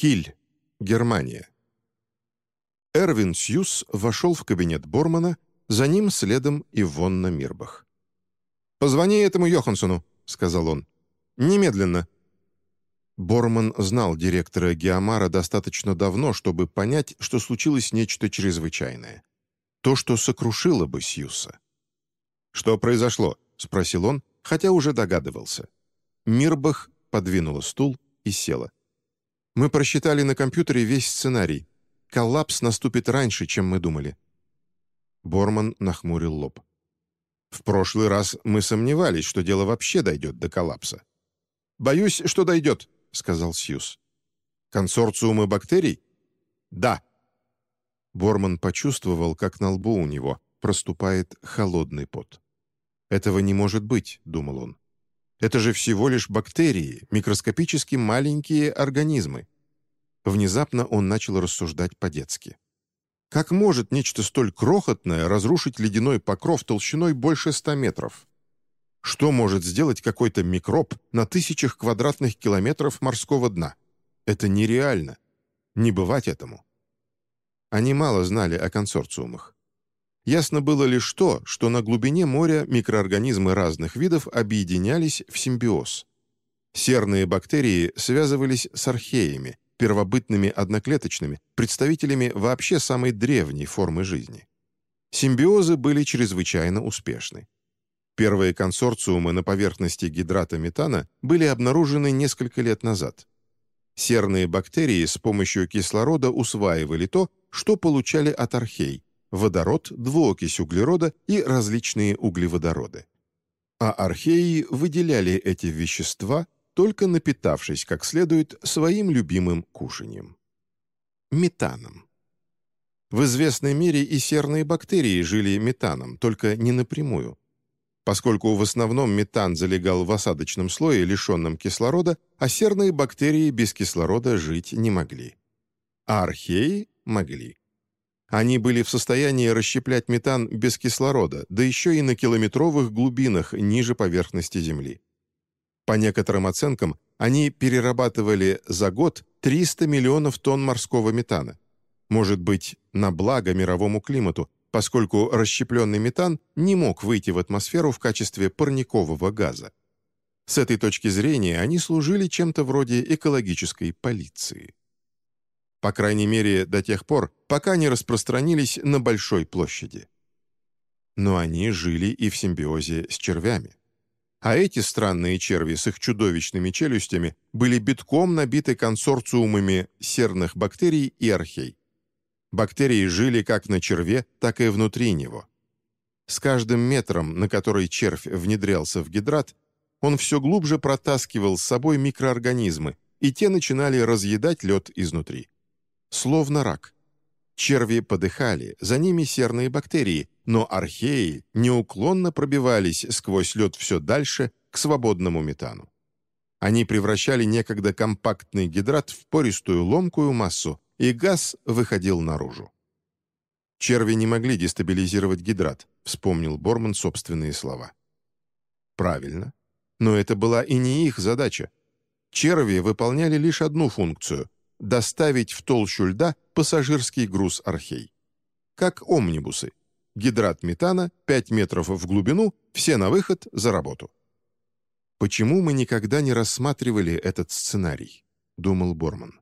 Киль, Германия. Эрвин Сьюз вошел в кабинет Бормана, за ним следом и Вонна Мирбах. «Позвони этому Йоханссону», — сказал он. «Немедленно». Борман знал директора Геомара достаточно давно, чтобы понять, что случилось нечто чрезвычайное. То, что сокрушило бы Сьюса. «Что произошло?» — спросил он, хотя уже догадывался. Мирбах подвинула стул и села. «Мы просчитали на компьютере весь сценарий. Коллапс наступит раньше, чем мы думали». Борман нахмурил лоб. «В прошлый раз мы сомневались, что дело вообще дойдет до коллапса». «Боюсь, что дойдет», — сказал Сьюз. «Консорциумы бактерий?» «Да». Борман почувствовал, как на лбу у него проступает холодный пот. «Этого не может быть», — думал он. «Это же всего лишь бактерии, микроскопически маленькие организмы». Внезапно он начал рассуждать по-детски. Как может нечто столь крохотное разрушить ледяной покров толщиной больше ста метров? Что может сделать какой-то микроб на тысячах квадратных километров морского дна? Это нереально. Не бывать этому. Они мало знали о консорциумах. Ясно было лишь то, что на глубине моря микроорганизмы разных видов объединялись в симбиоз. Серные бактерии связывались с археями, первобытными одноклеточными, представителями вообще самой древней формы жизни. Симбиозы были чрезвычайно успешны. Первые консорциумы на поверхности гидрата метана были обнаружены несколько лет назад. Серные бактерии с помощью кислорода усваивали то, что получали от архей – водород, двуокись углерода и различные углеводороды. А археи выделяли эти вещества, только напитавшись как следует своим любимым кушаньем. Метаном. В известной мере и серные бактерии жили метаном, только не напрямую. Поскольку в основном метан залегал в осадочном слое, лишенном кислорода, а серные бактерии без кислорода жить не могли. А археи могли. Они были в состоянии расщеплять метан без кислорода, да еще и на километровых глубинах ниже поверхности Земли. По некоторым оценкам, они перерабатывали за год 300 миллионов тонн морского метана. Может быть, на благо мировому климату, поскольку расщепленный метан не мог выйти в атмосферу в качестве парникового газа. С этой точки зрения они служили чем-то вроде экологической полиции. По крайней мере, до тех пор, пока не распространились на большой площади. Но они жили и в симбиозе с червями. А эти странные черви с их чудовищными челюстями были битком набиты консорциумами серных бактерий и архей. Бактерии жили как на черве, так и внутри него. С каждым метром, на который червь внедрялся в гидрат, он все глубже протаскивал с собой микроорганизмы, и те начинали разъедать лед изнутри. Словно рак. Черви подыхали, за ними серные бактерии, но археи неуклонно пробивались сквозь лед все дальше к свободному метану. Они превращали некогда компактный гидрат в пористую ломкую массу, и газ выходил наружу. «Черви не могли дестабилизировать гидрат», — вспомнил Борман собственные слова. «Правильно. Но это была и не их задача. Черви выполняли лишь одну функцию — доставить в толщу льда пассажирский груз архей. Как омнибусы. Гидрат метана, 5 метров в глубину, все на выход, за работу. «Почему мы никогда не рассматривали этот сценарий?» — думал Борман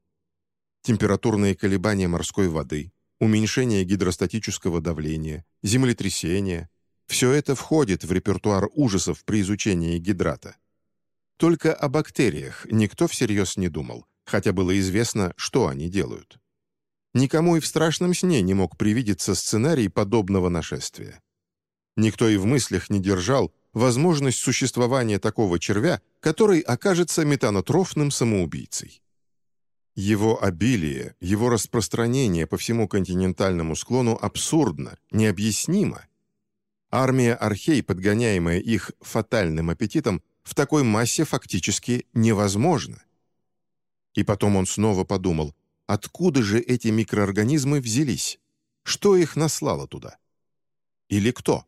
температурные колебания морской воды, уменьшение гидростатического давления, землетрясения – все это входит в репертуар ужасов при изучении гидрата. Только о бактериях никто всерьез не думал, хотя было известно, что они делают. Никому и в страшном сне не мог привидеться сценарий подобного нашествия. Никто и в мыслях не держал возможность существования такого червя, который окажется метанотрофным самоубийцей. Его обилие, его распространение по всему континентальному склону абсурдно, необъяснимо. Армия архей, подгоняемая их фатальным аппетитом, в такой массе фактически невозможно. И потом он снова подумал, откуда же эти микроорганизмы взялись? Что их наслало туда? Или кто?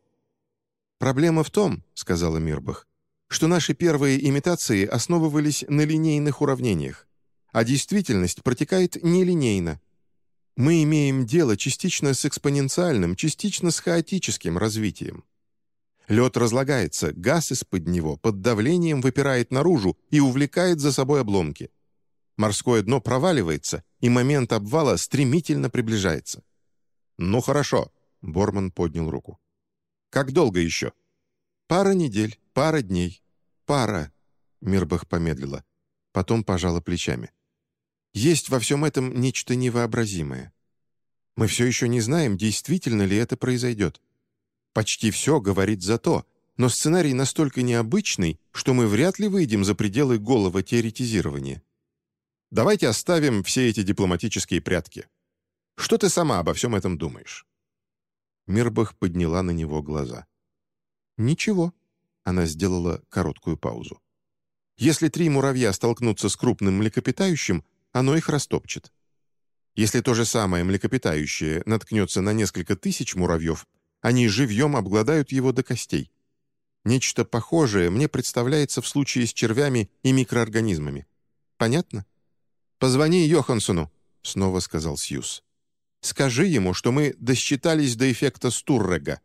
«Проблема в том, — сказала Мирбах, — что наши первые имитации основывались на линейных уравнениях а действительность протекает нелинейно. Мы имеем дело частично с экспоненциальным, частично с хаотическим развитием. Лед разлагается, газ из-под него под давлением выпирает наружу и увлекает за собой обломки. Морское дно проваливается, и момент обвала стремительно приближается. «Ну хорошо», — Борман поднял руку. «Как долго еще?» «Пара недель, пара дней. Пара...» Мирбах помедлила. Потом пожала плечами. «Есть во всем этом нечто невообразимое. Мы все еще не знаем, действительно ли это произойдет. Почти все говорит за то, но сценарий настолько необычный, что мы вряд ли выйдем за пределы голого теоретизирования. Давайте оставим все эти дипломатические прятки. Что ты сама обо всем этом думаешь?» Мирбах подняла на него глаза. «Ничего», — она сделала короткую паузу. «Если три муравья столкнутся с крупным млекопитающим, оно их растопчет. Если то же самое млекопитающее наткнется на несколько тысяч муравьев, они живьем обгладают его до костей. Нечто похожее мне представляется в случае с червями и микроорганизмами. Понятно? «Позвони Йоханссону», — снова сказал Сьюз. «Скажи ему, что мы досчитались до эффекта Стуррега».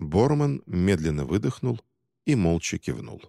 Борман медленно выдохнул и молча кивнул.